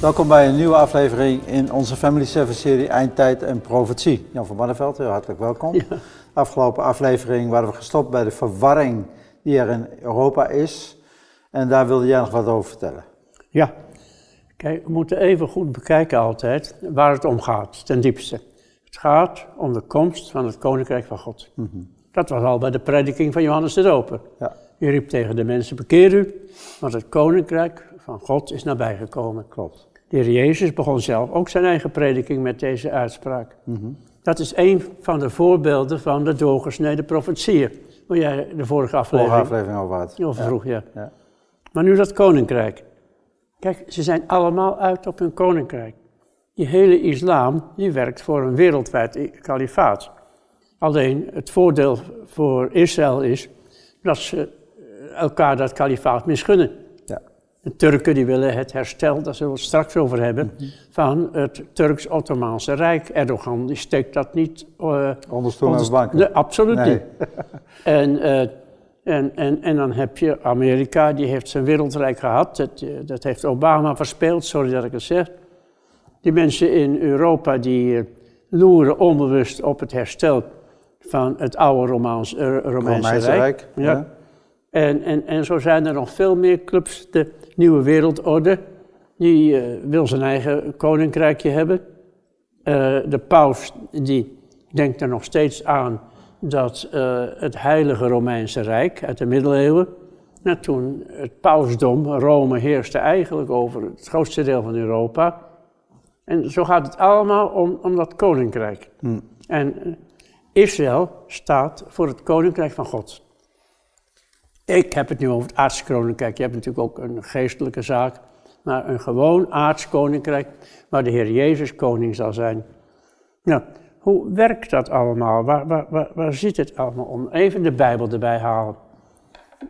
Welkom bij een nieuwe aflevering in onze Family Seven serie Eindtijd en Profetie. Jan van Barneveld, heel hartelijk welkom. Afgelopen aflevering waren we gestopt bij de verwarring die er in Europa is. En daar wilde jij nog wat over vertellen. Ja, kijk, we moeten even goed bekijken altijd waar het om gaat, ten diepste. Het gaat om de komst van het Koninkrijk van God. Dat was al bij de prediking van Johannes de Doper. Ja, Je riep tegen de mensen, bekeer u, want het Koninkrijk van God is nabijgekomen. klopt. De Heer Jezus begon zelf ook zijn eigen prediking met deze uitspraak. Dat is een van de voorbeelden van de doorgesneden profetieën. Waar jij de vorige Vorige aflevering aflevering over had. over vroeg, ja. Ja. Maar nu dat koninkrijk. Kijk, ze zijn allemaal uit op hun koninkrijk. Die hele islam, die werkt voor een wereldwijd kalifaat. Alleen het voordeel voor Israël is dat ze eh, elkaar dat kalifaat misgunnen. De Turken die willen het herstel, daar zullen we het straks over hebben, van het Turks-Ottomaanse Rijk. Erdogan die steekt dat niet... eh, Onder stoel en onder- banken. Nee, absoluut Nee. niet. En, en, en, en dan heb je Amerika, die heeft zijn wereldrijk gehad. Dat, eh, dat heeft Obama verspeeld, sorry dat ik het zeg. Die mensen in Europa die eh, loeren onbewust op het herstel van het oude Romaans, Romeinse, Romeinse Rijk. Rijk. Ja. Ja. En, en, en zo zijn er nog veel meer clubs. De Nieuwe Wereldorde, die eh, wil zijn eigen koninkrijkje hebben. Eh, de paus, die denkt er nog steeds aan dat eh, het heilige Romeinse Rijk uit de middeleeuwen, nou, toen het pausdom, Rome heerste eigenlijk over het grootste deel van Europa. En zo gaat het allemaal om, om dat koninkrijk. Hm. En Israël staat voor het koninkrijk van God. Ik heb het nu over het aardse koninkrijk. Je hebt natuurlijk ook een geestelijke zaak. Maar een gewoon aards koninkrijk waar de Heer Jezus koning zal zijn. Nou, hoe werkt dat allemaal? Waar, waar, waar, waar zit het allemaal om? Even de Bijbel erbij halen.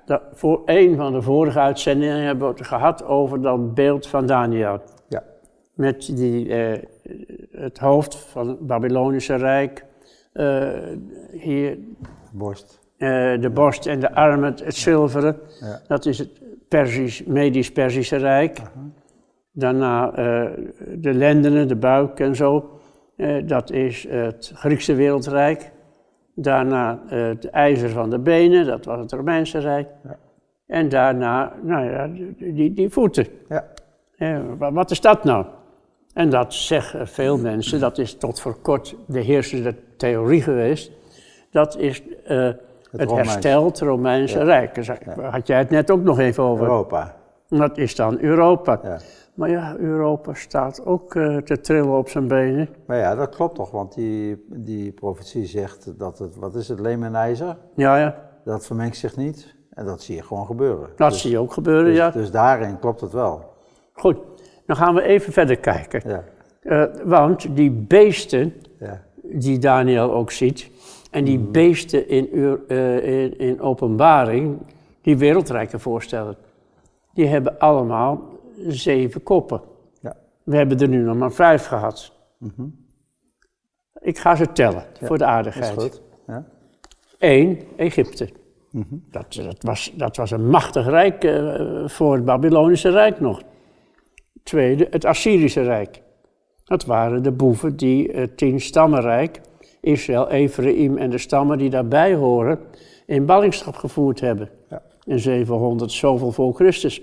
Dat, voor een van de vorige uitzendingen hebben we het gehad over dat beeld van Daniel. Ja. Met die, eh, het hoofd van het Babylonische Rijk. eh, hier Borst. Eh, de borst en de armen, het, het zilveren. Ja. Dat is het Persisch, Medisch-Persische Rijk. Daarna eh, de lendenen, de buik en zo. Eh, dat is het Griekse wereldrijk. Daarna het ijzer van de benen, dat was het Romeinse Rijk. Ja. En daarna, nou ja, die, die, voeten. Ja. Wa- wat is dat nou? En dat zeggen veel mensen, dat is tot voor kort de heersende theorie geweest. Dat is het, Romeins. hersteld Romeinse Ja. Rijk. Daar had jij het net ook nog even over. Europa. Dat is dan Europa. Ja. Maar ja, Europa staat ook eh, te trillen op zijn benen. Maar ja, dat klopt toch, want die, die profetie zegt dat het, wat is het, leem en ijzer, Ja, ja, dat vermengt zich niet. En dat zie je gewoon gebeuren. dat dus, zie je ook gebeuren, dus, ja. dus daarin klopt het wel. Goed, dan gaan we even verder kijken. Ja, Eh, want die beesten ja, die Daniel ook ziet. En die Mhm. beesten in, eh, in, in openbaring, die wereldrijken voorstellen, die hebben allemaal zeven koppen. ja. We hebben er nu nog maar vijf gehad. Ik ga ze tellen voor de Dat is aardigheid. goed. Ja. Eén, Egypte. dat, dat, was, dat was een machtig rijk eh, voor het Babylonische Rijk nog. Tweede, het Assyrische Rijk. Dat waren de boeven die het tien-stammenrijk, Israël, Ephraim en de stammen die daarbij horen, in ballingschap gevoerd hebben. Ja. In 700 zoveel voor Christus.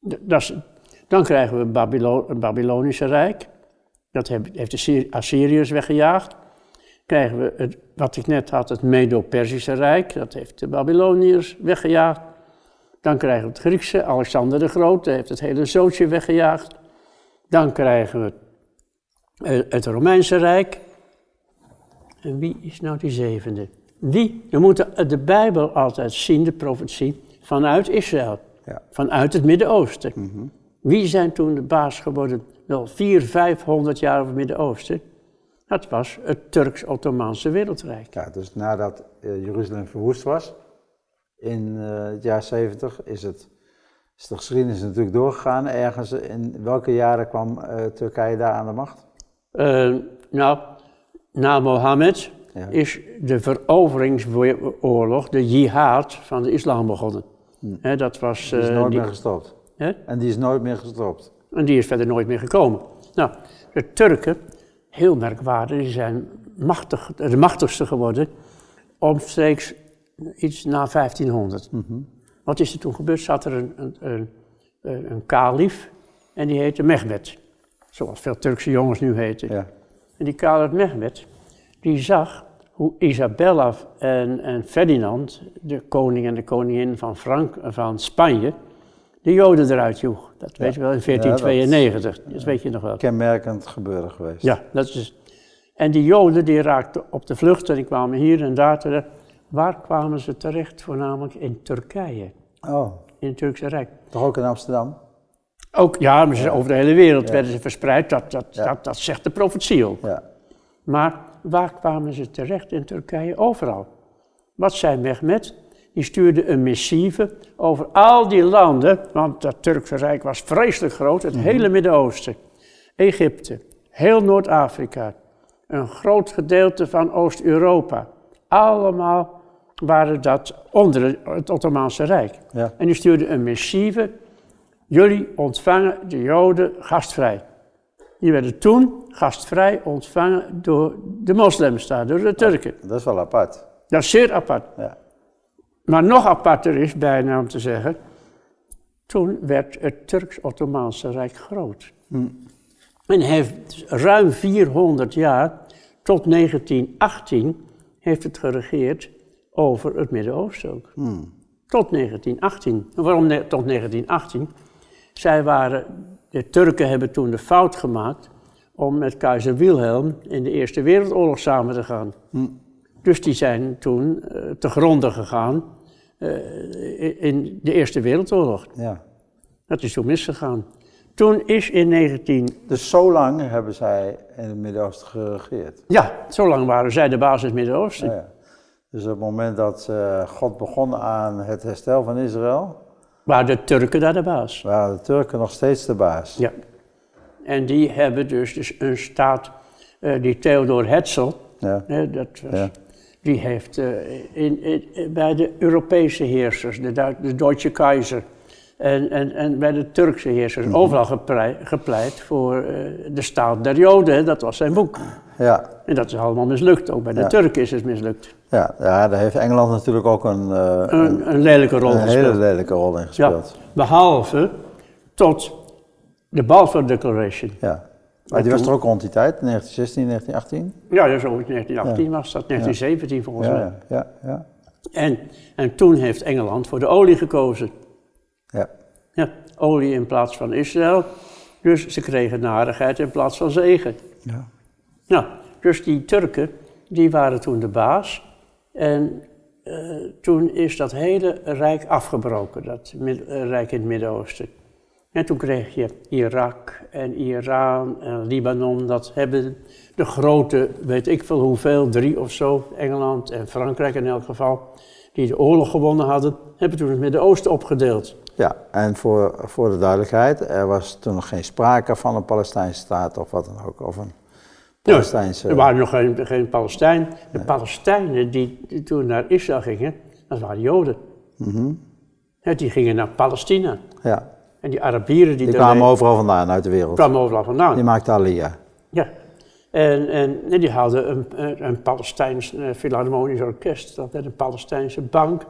Dat is- dan krijgen we Babylo- het Babylonische Rijk. Dat heeft de Syri- Assyriërs weggejaagd. Krijgen we het, wat ik net had, het Medo-Persische Rijk. Dat heeft de Babyloniërs weggejaagd. Dan krijgen we het Griekse, Alexander de Grote heeft het hele zootje weggejaagd. Dan krijgen we het Romeinse Rijk. En wie is nou die zevende? Wie? We moeten de Bijbel altijd zien, de profetie, vanuit Israël. Ja. Vanuit het Midden-Oosten. Wie zijn toen de baas geworden? Wel 400, 500 jaar over het Midden-Oosten. Dat was het Turks-Ottomaanse wereldrijk. Ja, dus nadat eh, Jeruzalem verwoest was, in eh, het jaar 70, is, het, is de geschiedenis natuurlijk doorgegaan. Ergens in welke jaren kwam eh, Turkije daar aan de macht? Nou, na Mohammed Ja. is de veroveringsoorlog, de jihad van de islam begonnen. Hè, dat was... Die is eh, nooit die- meer gestopt. En die is nooit meer gestopt. En die is verder nooit meer gekomen. Nou, de Turken, heel merkwaardig, die zijn machtig, de machtigste geworden omstreeks iets na 1500. Wat is er toen gebeurd? Zat er een, een, een, een kalif en die heette Mehmed. Zoals veel Turkse jongens nu heten. Ja. En die kalif Mehmed, die zag hoe Isabella en, en Ferdinand, de koning en de koningin van, Frank, van Spanje, de Joden eruit joeg. Dat weet je wel in 1492. dat, weet je nog wel. Kenmerkend gebeuren geweest. Ja, dat is. En die Joden die raakten op de vlucht en die kwamen hier en daar terecht. Waar kwamen ze terecht? Voornamelijk in Turkije, Oh, in het Turkse Rijk. toch ook in Amsterdam? Ook, ja, maar ze- over de hele wereld werden ze verspreid, dat, dat, dat, dat zegt de profetie ook. Ja. Maar waar kwamen ze terecht in Turkije? Overal. Wat zei Mehmet? Die stuurde een missieve over al die landen, want dat Turkse Rijk was vreselijk groot, het hele Midden-Oosten, Egypte, heel Noord-Afrika, een groot gedeelte van Oost-Europa. Allemaal waren dat onder het Ottomaanse Rijk. Ja. En die stuurde een missieve, jullie ontvangen de Joden gastvrij. Die werden toen gastvrij ontvangen door de moslims daar, door de Turken. Dat is wel apart. Dat is zeer apart. Ja. Maar nog aparter is bijna om te zeggen, toen werd het Turks-Ottomaanse Rijk groot. En heeft ruim 400 jaar, tot 1918, heeft het geregeerd over het Midden-Oosten ook. Tot 1918. En waarom tot 1918? Zij waren, de Turken hebben toen de fout gemaakt om met keizer Wilhelm in de Eerste Wereldoorlog samen te gaan. Dus die zijn toen eh, te gronden gegaan eh, in de Eerste Wereldoorlog. ja. Dat is toen misgegaan. Toen is in 19... Dus zo lang hebben zij in het Midden-Oosten geregeerd. Ja, zo lang waren zij de basis in het Midden-Oosten. Ja, ja. Dus op het moment dat eh, God begon aan het herstel van Israël, Waren de Turken daar de baas. waren de Turken nog steeds de baas. Ja. En die hebben dus, dus een staat, eh, die Theodor Herzl, Ja. hè, dat was, Ja. die heeft eh, in, in- bij de Europese heersers, de, Duit- de Duitse keizer en, en, en bij de Turkse heersers, Mhm. overal gepleit voor eh, de staat der Joden. hè, Dat was zijn boek. Ja. En dat is allemaal mislukt. Ook bij de Ja. Turken is het mislukt. Ja, ja, daar heeft Engeland natuurlijk ook een, eh, een, Een, een lelijke rol een gespeeld. hele lelijke rol in Ja, gespeeld. behalve tot de Balfour Declaration. Ja. Maar die was er ook rond die tijd, 1916, 1918? Ja, dat is ook 1918 was dat, 1917 volgens mij. Ja, ja, ja. En, en toen heeft Engeland voor de olie gekozen. ja. Ja, olie in plaats van Israël. Dus ze kregen narigheid in plaats van zegen. ja. Nou, dus die Turken, die waren toen de baas. En eh, toen is dat hele rijk afgebroken, dat eh, rijk in het Midden-Oosten. En toen kreeg je Irak en Iran en Libanon, dat hebben de grote, weet ik veel hoeveel, drie of zo, Engeland en Frankrijk in elk geval, die de oorlog gewonnen hadden, hebben toen het Midden-Oosten opgedeeld. Ja, en voor, voor de duidelijkheid, er was toen nog geen sprake van een Palestijnse staat of wat dan ook. Of een Palestijnse... Er waren nog geen, geen Palestijn. De Palestijnen die, die toen naar Israël gingen, dat waren Joden. Hè, die gingen naar Palestina. Ja, En die Arabieren die, kwamen overal vandaan uit de wereld. kwamen overal vandaan. Die maakten Aliyah. Ja. En, en, en die hadden een, een, een Palestijns eh, Philharmonisch Orkest. Dat had een Palestijnse bank.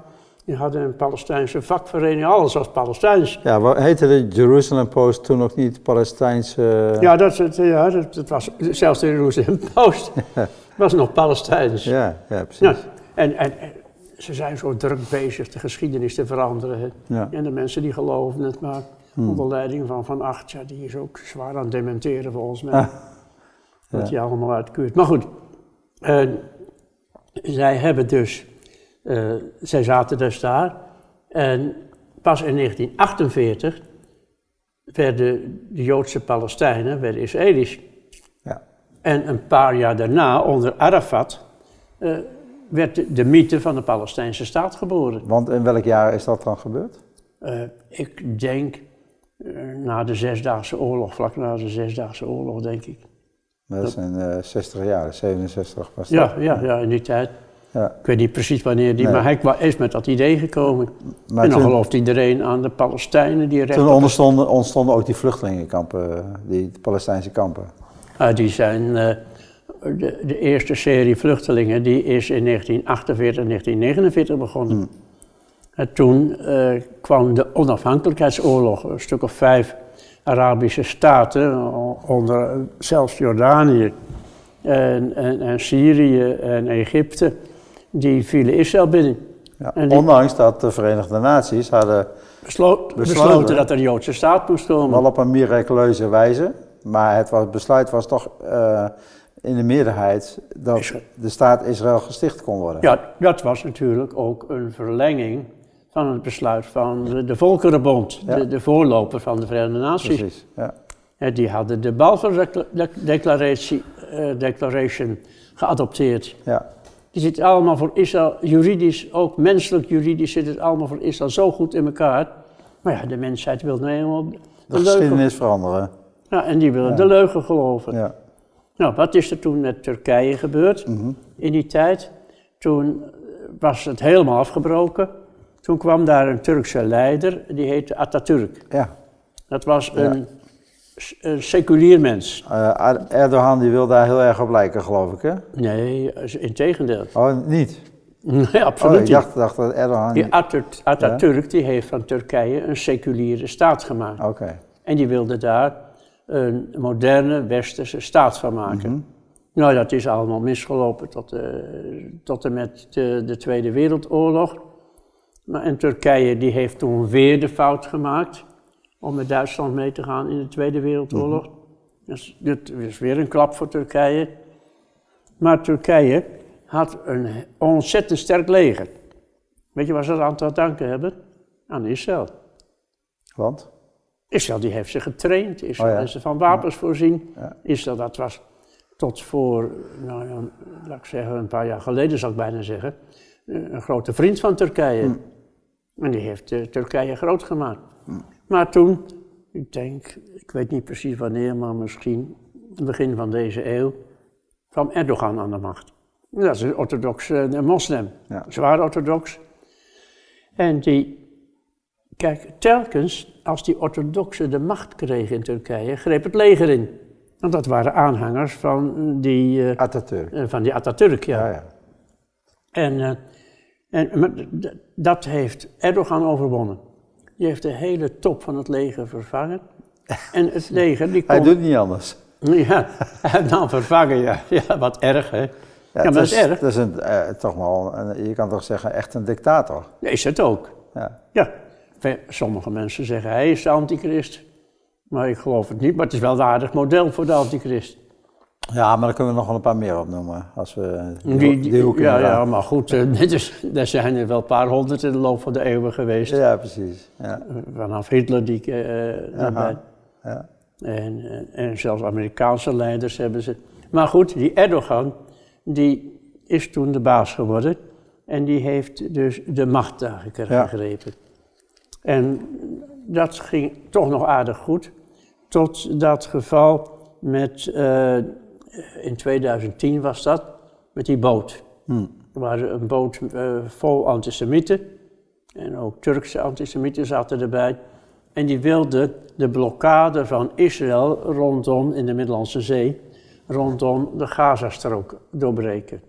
Die hadden een Palestijnse vakvereniging. Alles was Palestijns. Ja, wat heette de Jerusalem Post toen nog niet Palestijnse... Ja, dat, het- ja dat, dat was zelfs de Jeruzalem Post. was nog Palestijns. ja, ja, precies. Ja, en, en, ze zijn zo druk bezig de geschiedenis te veranderen. Ja. En de mensen die geloven het maar. Onder leiding van Van Acht, ja, die is ook zwaar aan het dementeren volgens mij. Ah, Wat hij allemaal uitkeurt. Maar goed, eh, zij hebben dus, eh, zij zaten dus daar. En pas in 1948 werden de Joodse Palestijnen werden Israëli's. ja. En een paar jaar daarna, onder Arafat, eh, werd de, de mythe van de Palestijnse staat geboren. Want in welk jaar is dat dan gebeurd? Eh, ik denk na de Zesdaagse Oorlog, vlak na de Zesdaagse Oorlog, denk ik. Dat zijn eh 60 jaar, 67 was dat. Ja, ja, ja, in die tijd. Ja. Ik weet niet precies wanneer die, maar hij is met dat idee gekomen. Maar en dan gelooft iedereen aan de Palestijnen die Toen ontstonden, ontstonden ook die vluchtelingenkampen, die Palestijnse kampen. Ah, die zijn, uh, de, de, eerste serie vluchtelingen, die is in 1948, 1949 begonnen. Hmm. En toen uh, kwam de onafhankelijkheidsoorlog, een stuk of vijf Arabische staten, onder zelfs Jordanië en, en, en Syrië en Egypte, die vielen Israël binnen. Ja, ondanks dat de Verenigde Naties hadden besloten, besloten, dat er een Joodse staat moest komen. Wel op een miraculeuze wijze, maar het, was, besluit was toch uh, in de meerderheid dat de staat Israël gesticht kon worden. Ja, dat was natuurlijk ook een verlenging van het besluit van de, de Volkerenbond, de, de, voorloper van de Verenigde Naties. Precies, ja. die hadden de Balfour Declaration, uh, Declaration geadopteerd. Ja. Die zit allemaal voor Israël, juridisch, ook menselijk juridisch zit het allemaal voor Israël zo goed in elkaar. Maar ja, de mensheid wil nou eenmaal de, de geschiedenis veranderen. Ja, en die willen de leugen geloven. Ja. Nou, wat is er toen met Turkije gebeurd mhm. in die tijd? Toen was het helemaal afgebroken. Toen kwam daar een Turkse leider, die heette Atatürk. Ja. Dat was een, een seculier mens. Uh, Erdogan die wil daar heel erg op lijken, geloof ik, hè? Nee, in tegendeel. Oh, niet? Nee, absoluut oh, ik dacht, dacht dat Erdogan... Die Atatürk die heeft van Turkije een seculiere staat gemaakt. Oké. En die wilde daar een moderne westerse staat van maken. Mm Nou, dat is allemaal misgelopen tot, uh, tot en met de, de Tweede Wereldoorlog. Maar en Turkije die heeft toen weer de fout gemaakt om met Duitsland mee te gaan in de Tweede Wereldoorlog. Mm dus dit is weer een klap voor Turkije. Maar Turkije had een ontzettend sterk leger. Weet je waar ze dat aan te danken hebben? Aan Israël. Want? Israël die heeft ze getraind, Israël oh ja. ze van wapens voorzien. Ja. Israël dat was tot voor, nou laat ik zeggen, een paar jaar geleden zou ik bijna zeggen, een grote vriend van Turkije. Mm. En die heeft uh, Turkije groot gemaakt. Maar toen, ik denk, ik weet niet precies wanneer, maar misschien begin van deze eeuw, kwam Erdogan aan de macht. Dat is een orthodoxe uh, moslim, ja. zwaar orthodox. En die, kijk, telkens als die orthodoxen de macht kregen in Turkije, greep het leger in. Want dat waren aanhangers van die... Uh, Atatürk. Uh, van die Atatürk, ja. ja, ja. En en dat heeft Erdogan overwonnen. Die heeft de hele top van het leger vervangen. En het leger die kon... Hij doet niet anders. Ja, dan vervangen, ja. Ja, wat erg, hè. Ja, maar dat is, erg. Dat is een, eh, toch wel, een, je kan toch zeggen, echt een dictator. Is het ook. Ja. ja. Sommige mensen zeggen, hij is de antichrist. Maar ik geloof het niet, maar het is wel een aardig model voor de antichrist. Ja, maar dan kunnen we nog wel een paar meer opnoemen. Als we die, die, ja, ja, maar goed, uh, dus, er zijn er wel een paar honderd in de loop van de eeuwen geweest. Ja, precies. Ja. Eh, vanaf Hitler die uh, ja. En, en zelfs Amerikaanse leiders hebben ze. Maar goed, die Erdogan, die is toen de baas geworden. En die heeft dus de macht daar gegrepen. En dat ging toch nog aardig goed. Tot dat geval met in 2010 was dat, met die boot. Hmm. Er was een boot uh, vol antisemieten. En ook Turkse antisemieten zaten erbij. En die wilden de blokkade van Israël rondom, in de Middellandse Zee, rondom de Gazastrook doorbreken.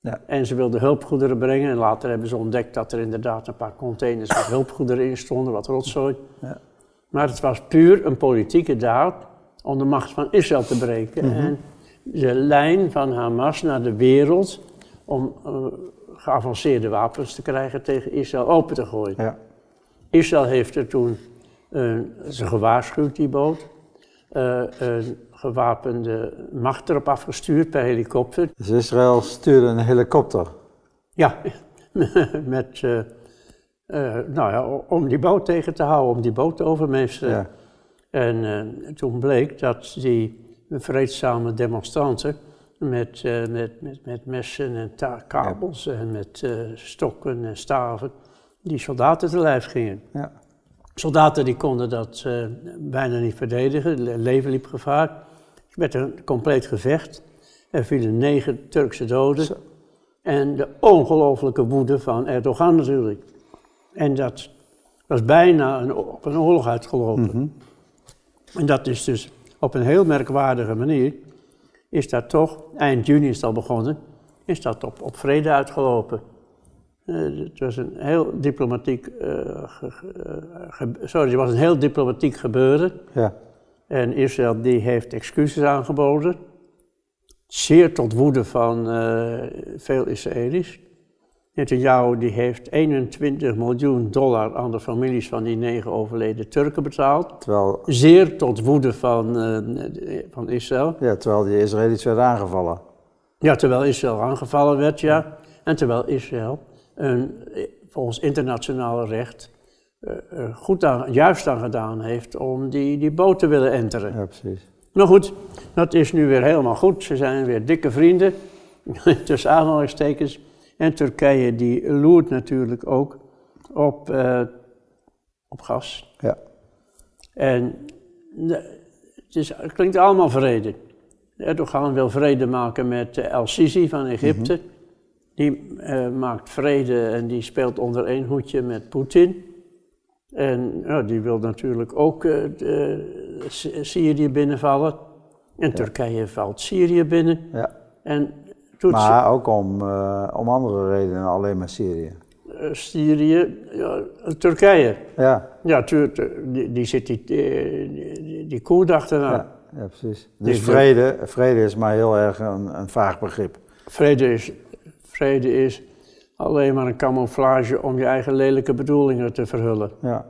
Ja. En ze wilden hulpgoederen brengen. En later hebben ze ontdekt dat er inderdaad een paar containers met hulpgoederen in stonden, wat rotzooi. Ja. Maar het was puur een politieke daad om de macht van Israël te breken. Mhm. En de lijn van Hamas naar de wereld om uh, geavanceerde wapens te krijgen tegen Israël open te gooien. Ja. Israël heeft er toen, uh, ze gewaarschuwd die boot, uh, een gewapende macht erop afgestuurd per helikopter. Dus Israël stuurde een helikopter? Ja, met, nou ja, om die boot tegen te houden, om die boot te overmeesteren. Ja. En toen bleek dat die vreedzame demonstranten met, uh, met, met, met messen en kabels en met uh, stokken en staven die soldaten te lijf gingen. Ja. Soldaten die konden dat uh, bijna niet verdedigen, leven liep gevaar. Het werd een compleet gevecht. Er vielen negen Turkse doden. En de ongelofelijke woede van Erdogan natuurlijk. En dat was bijna een, op een oorlog uitgelopen. En dat is dus op een heel merkwaardige manier, is dat toch, eind juni is het al begonnen, is dat op, op vrede uitgelopen. Uh, het was een heel diplomatiek, uh, sorry, het was een heel diplomatiek gebeuren. Ja. En Israël die heeft excuses aangeboden. Zeer tot woede van uh, veel Israëli's. Netanyahu die heeft 21 miljoen dollar aan de families van die negen overleden Turken betaald. Terwijl... Zeer tot woede van, uh, van Israël. Ja, terwijl die Israëli's werden aangevallen. Ja, terwijl Israël aangevallen werd, ja. En terwijl Israël een, volgens internationaal recht uh, goed aan, juist aan gedaan heeft om die, die boot te willen enteren. Ja, precies. Maar goed, dat is nu weer helemaal goed. Ze zijn weer dikke vrienden, tussen aanhalingstekens. En Turkije die loert natuurlijk ook op, uh, op gas. Ja. En het, is, het klinkt allemaal vrede. Erdogan wil vrede maken met El Sisi van Egypte. Mm Die uh, maakt vrede en die speelt onder één hoedje met Poetin. En ja, die wil natuurlijk ook uh, Syrië binnenvallen. En ja. Turkije valt Syrië binnen. Ja. En maar ook om, uh, om andere redenen, alleen maar Syrië. Uh, Syrië, ja, Turkije. Ja. Ja, die, die zit die, die, die Koerd achteraan. Ja, ja, precies. Dus vrede, vrede is maar heel erg een, een vaag begrip. Vrede is, vrede is alleen maar een camouflage om je eigen lelijke bedoelingen te verhullen. Ja.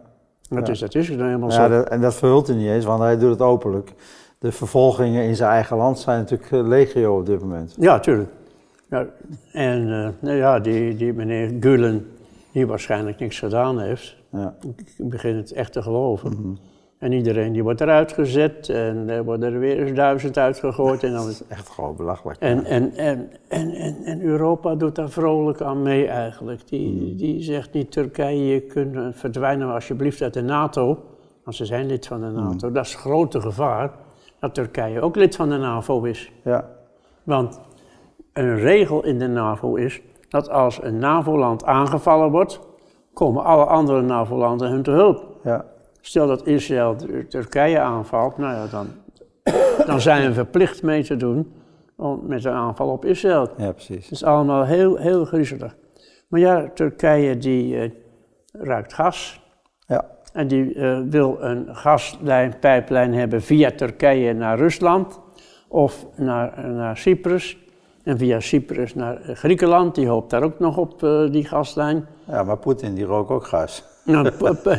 Dat, ja. is, dat is nou helemaal ja, zo. Dat, en dat verhult hij niet eens, want hij doet het openlijk. De vervolgingen in zijn eigen land zijn natuurlijk legio op dit moment. Ja, tuurlijk. Ja, en uh, nou ja, die, die meneer Gulen, die waarschijnlijk niks gedaan heeft. Ja. Ik begin het echt te geloven. Mm -hmm. En iedereen die wordt eruit gezet en er worden er weer eens duizend uitgegooid. En dan dat is echt gewoon belachelijk. En, en, en, en, en, Europa doet daar vrolijk aan mee eigenlijk. Die, mm. die zegt niet Turkije, je kunt verdwijnen alsjeblieft uit de NATO. Want ze zijn lid van de NATO. Mm. Dat is het grote gevaar dat Turkije ook lid van de NAVO is. Ja. Want een regel in de NAVO is dat als een NAVO-land aangevallen wordt, komen alle andere NAVO-landen hun te hulp. Ja. Stel dat Israël Turkije aanvalt, nou ja, dan, dan zijn we verplicht mee te doen om, met een aanval op Israël. Ja, precies. Het is allemaal heel, heel griezelig. Maar ja, Turkije die uh, ruikt gas. En die uh, wil een gaslijn, pijplijn hebben via Turkije naar Rusland of naar, naar Cyprus. En via Cyprus naar Griekenland, die hoopt daar ook nog op uh, die gaslijn. Ja, maar Poetin die rookt ook gas. Nou,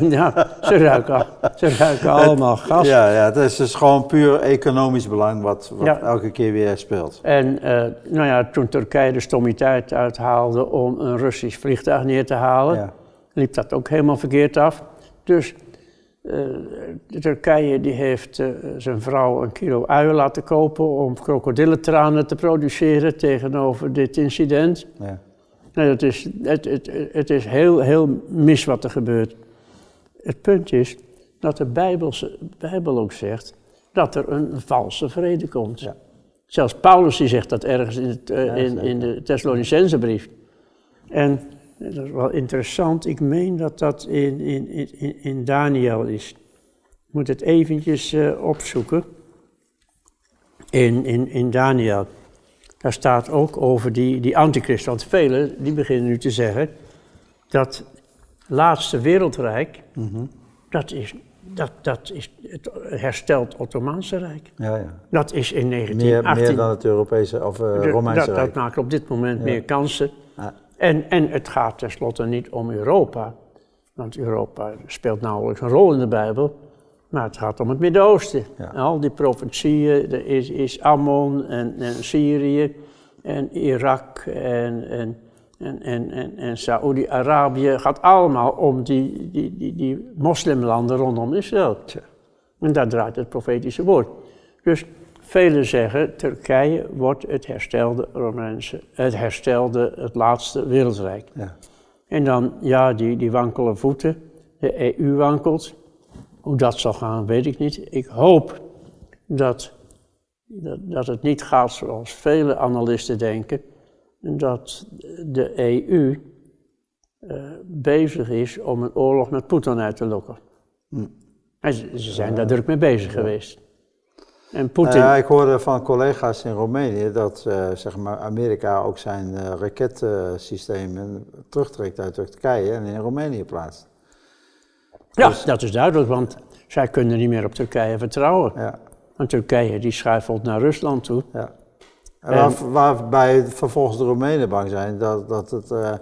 ja, ze ruiken, ze ruiken allemaal gas. Ja, ja, het is dus gewoon puur economisch belang wat, wat ja. elke keer weer speelt. En uh, nou ja, toen Turkije de stommiteit uithaalde om een Russisch vliegtuig neer te halen, Ja. liep dat ook helemaal verkeerd af. Dus uh, de Turkije die heeft uh, zijn vrouw een kilo uien laten kopen om krokodillentranen te produceren tegenover dit incident. Ja. Nee, het, is, het, het, het is heel, heel mis wat er gebeurt. Het punt is dat de Bijbelse, Bijbel ook zegt dat er een valse vrede komt. Ja. Zelfs Paulus die zegt dat ergens in, het, uh, in, in de Thessalonicense brief. En dat is wel interessant. Ik meen dat dat in, in, in, in Daniel is. Ik moet het eventjes uh, opzoeken. In, in, in Daniel. Daar staat ook over die, die antichrist. Want velen die beginnen nu te zeggen dat laatste wereldrijk, mm -hmm. dat is, dat, dat is het hersteld Ottomaanse Rijk. Ja, ja. Dat is in Meer, 1918. meer dan het Europese of uh, De- Romeinse dat, Rijk. dat maakt op dit moment Ja. meer kansen. Ja. En, en het gaat tenslotte niet om Europa. Want Europa speelt nauwelijks een rol in de Bijbel. Maar het gaat om het Midden-Oosten. Ja. Al die profetieën, er is, is Ammon en, en Syrië en Irak en, en, en, en, en, en Saoedi-Arabië. Het gaat allemaal om die, die, die, die moslimlanden rondom Israël. En daar draait het profetische woord. Dus velen zeggen, Turkije wordt het herstelde Romeinse, het herstelde, het laatste wereldrijk. Ja. En dan, ja, die, die wankele voeten, de EU wankelt. Hoe dat zal gaan, weet ik niet. Ik hoop dat, dat, dat het niet gaat zoals vele analisten denken. dat de EU eh, bezig is om een oorlog met Poetin uit te lokken. Hm. En ze, ze zijn daar druk mee bezig geweest. En Nou Poetin. ik hoorde van collega's in Roemenië dat eh, zeg maar Amerika ook zijn eh raketsystemen terugtrekt uit Turkije en in Roemenië plaatst. ja, dus- dat is duidelijk, want zij kunnen niet meer op Turkije vertrouwen. Ja, Want Turkije die schuifelt naar Rusland toe. ja. En waar, waarbij vervolgens de Roemenen bang zijn dat, dat het, eh,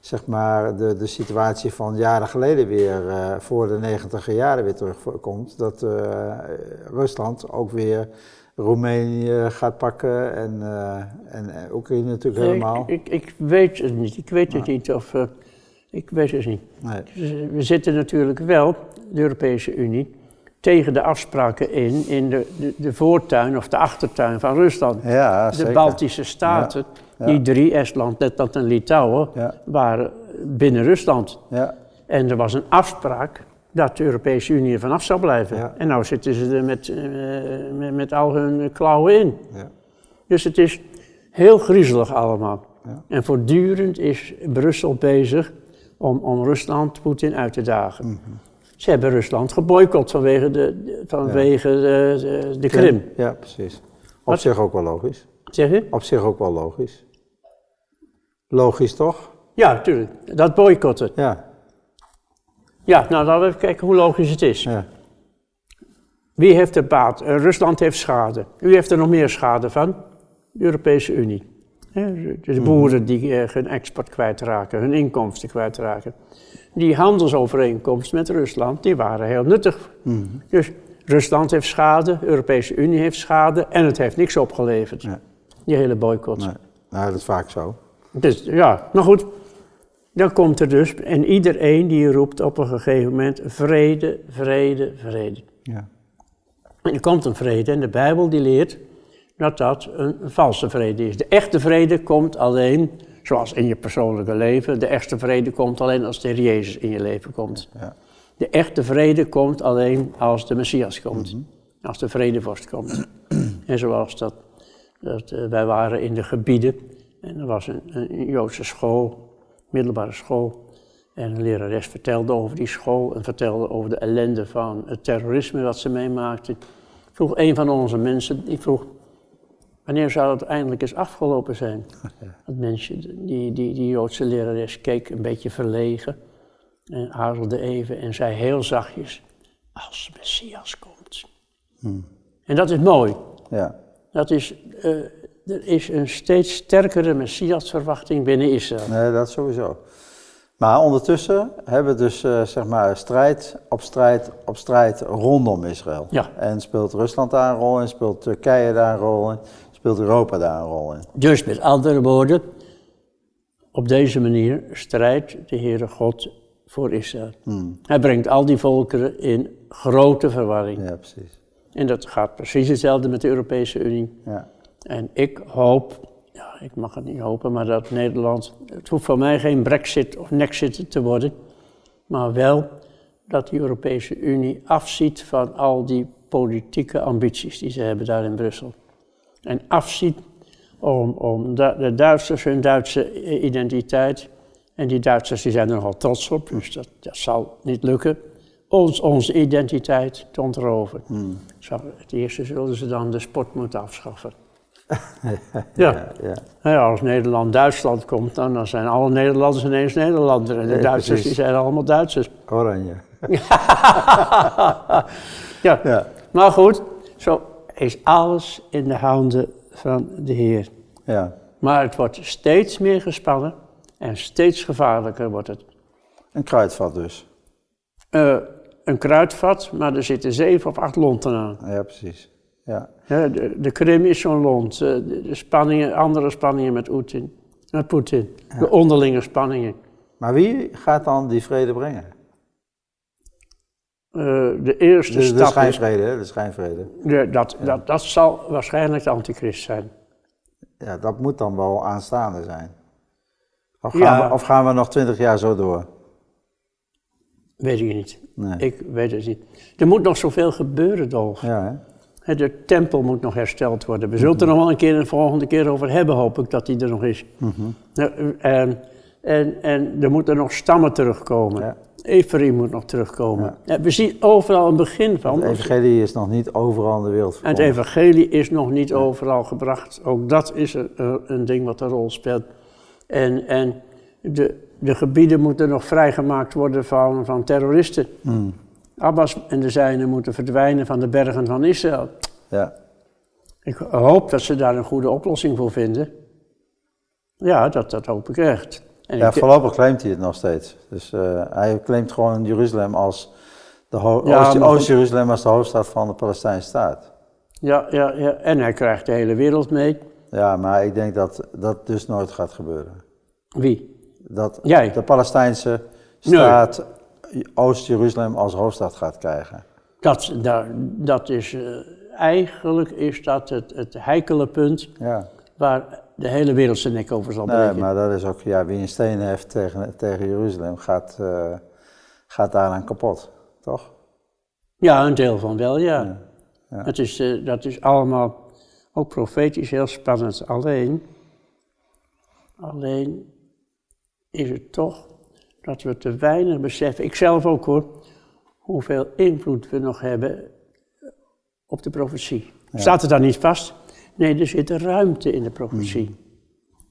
zeg maar, de, de situatie van jaren geleden weer, eh, voor de negentiger jaren weer terugkomt. Dat eh, Rusland ook weer Roemenië gaat pakken en, eh, en eh, Oekraïne natuurlijk helemaal. Ik, ik, ik weet het niet. Ik weet het niet of. eh, ik weet het niet. Nee. Dus, eh, We zitten natuurlijk wel, de Europese Unie, tegen de afspraken in, in de, de, de voortuin of de achtertuin van Rusland. Ja, de zeker. Baltische Staten, Ja. Die drie, Estland, Letland en Litouwen, Ja. waren binnen Rusland. Ja, En er was een afspraak dat de Europese Unie er vanaf zou blijven. En nou zitten ze er met, eh, met, met al hun klauwen in. ja. Dus het is heel griezelig allemaal. Ja. En voortdurend is Brussel bezig om, om Rusland, Poetin uit te dagen. Mhm. Ze hebben Rusland geboycott vanwege de, vanwege de, de, de Krim. Ja, precies. Op Wat? zich ook wel logisch. Zeg je? Op zich ook wel logisch. Logisch toch? Ja, natuurlijk. Dat boycotten. Ja, Ja, nou laten we even kijken hoe logisch het is. ja. Wie heeft er baat? Eh, Rusland heeft schade. Wie heeft er nog meer schade van? De Europese Unie. Dus de boeren die eh, hun export kwijtraken, hun inkomsten kwijtraken. Die handelsovereenkomsten met Rusland, die waren heel nuttig. Dus Rusland heeft schade, de Europese Unie heeft schade en het heeft niks opgeleverd. Nee. Die hele boycott. Nee. Nou, dat is vaak zo. Dus ja, maar goed. Dan komt er dus, en iedereen die roept op een gegeven moment vrede, vrede, vrede. Ja. En er komt een vrede en de Bijbel die leert dat dat een, valse vrede is. De echte vrede komt alleen, zoals in je persoonlijke leven, de echte vrede komt alleen als de Heer Jezus in je leven komt. Ja. De echte vrede komt alleen als de Messias komt, als de vredevorst komt. en zoals dat, dat eh, wij waren in de gebieden en er was een, een Joodse school, middelbare school. En een lerares vertelde over die school en vertelde over de ellende van het terrorisme wat ze meemaakte. Vroeg een van onze mensen, die vroeg, wanneer zou het eindelijk eens afgelopen zijn? Dat mensje, die, die, die Joodse lerares keek een beetje verlegen en aarzelde even en zei heel zachtjes, als Messias komt. En dat is mooi. Ja. Dat is, eh, er is een steeds sterkere Messiasverwachting binnen Israël. Nee, dat sowieso. Maar ondertussen hebben we dus eh, zeg maar strijd op strijd op strijd rondom Israël. Ja. En speelt Rusland daar een rol in, speelt Turkije daar een rol in, speelt Europa daar een rol in. Dus met andere woorden, op deze manier strijdt de Heere God voor Israël. Hij brengt al die volkeren in grote verwarring. Ja, precies. En dat gaat precies hetzelfde met de Europese Unie. Ja. En ik hoop, ja, ik mag het niet hopen, maar dat Nederland, het hoeft voor mij geen brexit of nexit te worden, maar wel dat de Europese Unie afziet van al die politieke ambities die ze hebben daar in Brussel. En afziet om, om de, Duitsers hun Duitse identiteit, en die Duitsers die zijn er nogal trots op, dus dat, dat zal niet lukken, ons onze identiteit te ontroven. Zo, het eerste zullen ze dan de sport moeten afschaffen. Ja. Ja, ja. Nou ja, als Nederland Duitsland komt, dan, dan zijn alle Nederlanders ineens Nederlander. En de Duitsers precies. die zijn allemaal Duitsers. Oranje. Ja. Ja. Maar goed, zo is alles in de handen van de Heer. Ja. Maar het wordt steeds meer gespannen en steeds gevaarlijker wordt het. Een kruidvat dus. Eh, een kruidvat, maar er zitten zeven of acht lonten aan. Ja, precies. Ja. De, de Krim is zo'n lont, eh, de, de spanningen, andere spanningen met Oetin, met Poetin, de onderlinge spanningen. Maar wie gaat dan die vrede brengen? Eh, de eerste De, de stap is, schijnvrede, hè? De schijnvrede. de- dat, dat, dat zal waarschijnlijk de antichrist zijn. Ja, dat moet dan wel aanstaande zijn. Of gaan, Ja. we, of gaan we nog twintig jaar zo door? Weet ik niet. Nee. Ik weet het niet. Er moet nog zoveel gebeuren, Dolf. Ja, hè? De tempel moet nog hersteld worden. We zullen het er nog wel een keer een volgende keer over hebben, hoop ik, dat die er nog is. Nou, En, en, en er moeten nog stammen terugkomen. Ja. Ephraim moet nog terugkomen. Ja, we zien overal een begin van. Het evangelie is nog niet overal in de wereld En het evangelie is nog niet overal gebracht. Ook dat is een, een- een ding wat een rol speelt. En, en de, de gebieden moeten nog vrijgemaakt worden van, van terroristen. Hmm. Abbas en de zijnen moeten verdwijnen van de bergen van Israël. Ja. Ik hoop dat ze daar een goede oplossing voor vinden. Ja, dat, dat hoop ik echt. En ja, ik- voorlopig claimt hij het nog steeds. Dus eh, hij claimt gewoon Jeruzalem als de Ja, Oost-. Oost-Jeruzalem als de hoofdstad van de Palestijnse staat. ja, ja, ja, en hij krijgt de hele wereld mee. Ja, maar ik denk dat dat dus nooit gaat gebeuren. Wie? Dat Jij? de Palestijnse staat Oost-Jeruzalem als hoofdstad gaat krijgen. Dat, dat, dat is, eh, eigenlijk is dat het, het heikele punt Ja. waar de hele wereld zijn nek over zal Nee, breken. maar dat is ook, ja, wie een steen heft tegen, tegen Jeruzalem gaat, eh, gaat daaraan kapot, toch? Ja, een deel van wel, ja. Ja, ja. Het is, eh, dat is allemaal ook profetisch heel spannend. Alleen, alleen is het toch dat we te weinig beseffen, ik zelf ook hoor, hoeveel invloed we nog hebben op de profetie. Staat er dan niet vast? Nee, er zit ruimte in de profetie.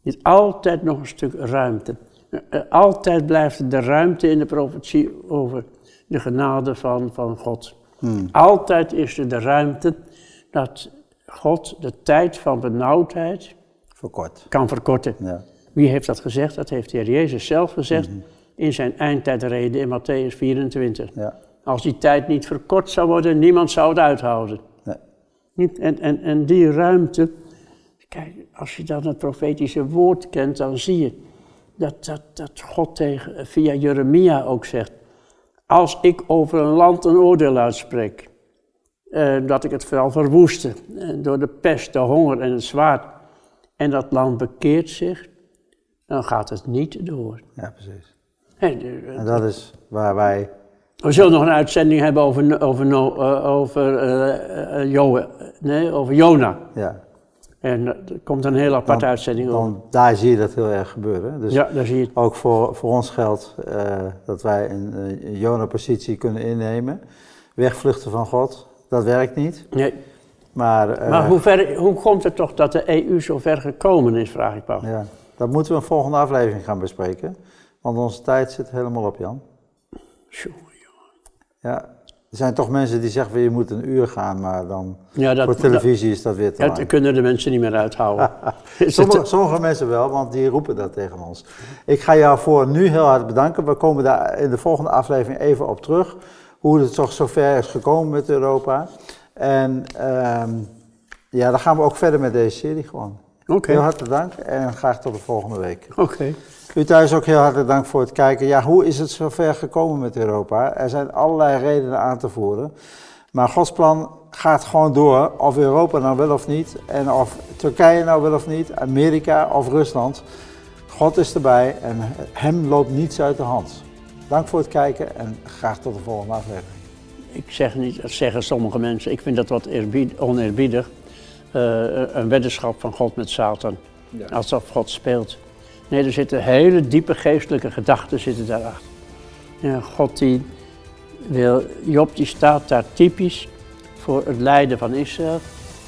Er zit altijd nog een stuk ruimte. Eh, eh, Altijd blijft er de ruimte in de profetie over de genade van, van God. Altijd is er de ruimte dat God de tijd van benauwdheid Verkort. kan verkorten. Ja. Wie heeft dat gezegd? Dat heeft de Heer Jezus zelf gezegd in zijn eindtijdreden in Matthäus 24. Ja. Als die tijd niet verkort zou worden, niemand zou het uithouden. Nee. En, en, en die ruimte, kijk, als je dan het profetische woord kent, dan zie je dat, dat, dat God tegen, via Jeremia ook zegt, als ik over een land een oordeel uitspreek, eh, dat ik het zal verwoesten eh, door de pest, de honger en het zwaard, en dat land bekeert zich, dan gaat het niet door. ja, precies. De- En dat is waar wij, we zullen nog een uitzending hebben over, over, No- eh, over, eh, eh, Jo- nee, over Jona. ja, En er komt een heel aparte Dan- uitzending over. dan, daar zie je dat heel erg gebeuren. Dus Ja, daar zie je het. ook voor, voor ons geldt dat wij een, een Jona-positie kunnen innemen. Wegvluchten van God, dat werkt niet. Nee. Maar, Maar hoe, ver, hoe komt het toch dat de EU zo ver gekomen is, vraag ik me ja, dat moeten we een volgende aflevering gaan bespreken. Want onze tijd zit helemaal op, Jan. Jongen, Ja, er zijn toch mensen die zeggen, je moet een uur gaan, maar dan Ja, dat, voor televisie is dat weer te dat, dat lang. kunnen de mensen niet meer uithouden. Sommige mensen wel, want die roepen dat tegen ons. Ik ga jou voor nu heel hard bedanken. We komen daar in de volgende aflevering even op terug. Hoe het toch zover is gekomen met Europa. En ehm, ja, dan gaan we ook verder met deze serie gewoon. Oké, Heel hartelijk dank en graag tot de volgende week. oké. U thuis ook heel hartelijk dank voor het kijken. Ja, hoe is het zover gekomen met Europa? Er zijn allerlei redenen aan te voeren. Maar Gods plan gaat gewoon door, of Europa nou wel of niet. En of Turkije nou wel of niet, Amerika of Rusland. God is erbij en hem loopt niets uit de hand. Dank voor het kijken en graag tot de volgende aflevering. Ik zeg niet, dat zeggen sommige mensen, ik vind dat wat eerbied, oneerbiedig. Eh, een weddenschap van God met Satan. Alsof God speelt. Nee, er zitten hele diepe geestelijke gedachten zitten daarachter. Ja, God die wil, Job die staat daar typisch voor het lijden van Israël,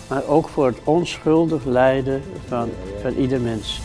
maar ook voor het onschuldig lijden van, van ieder mens.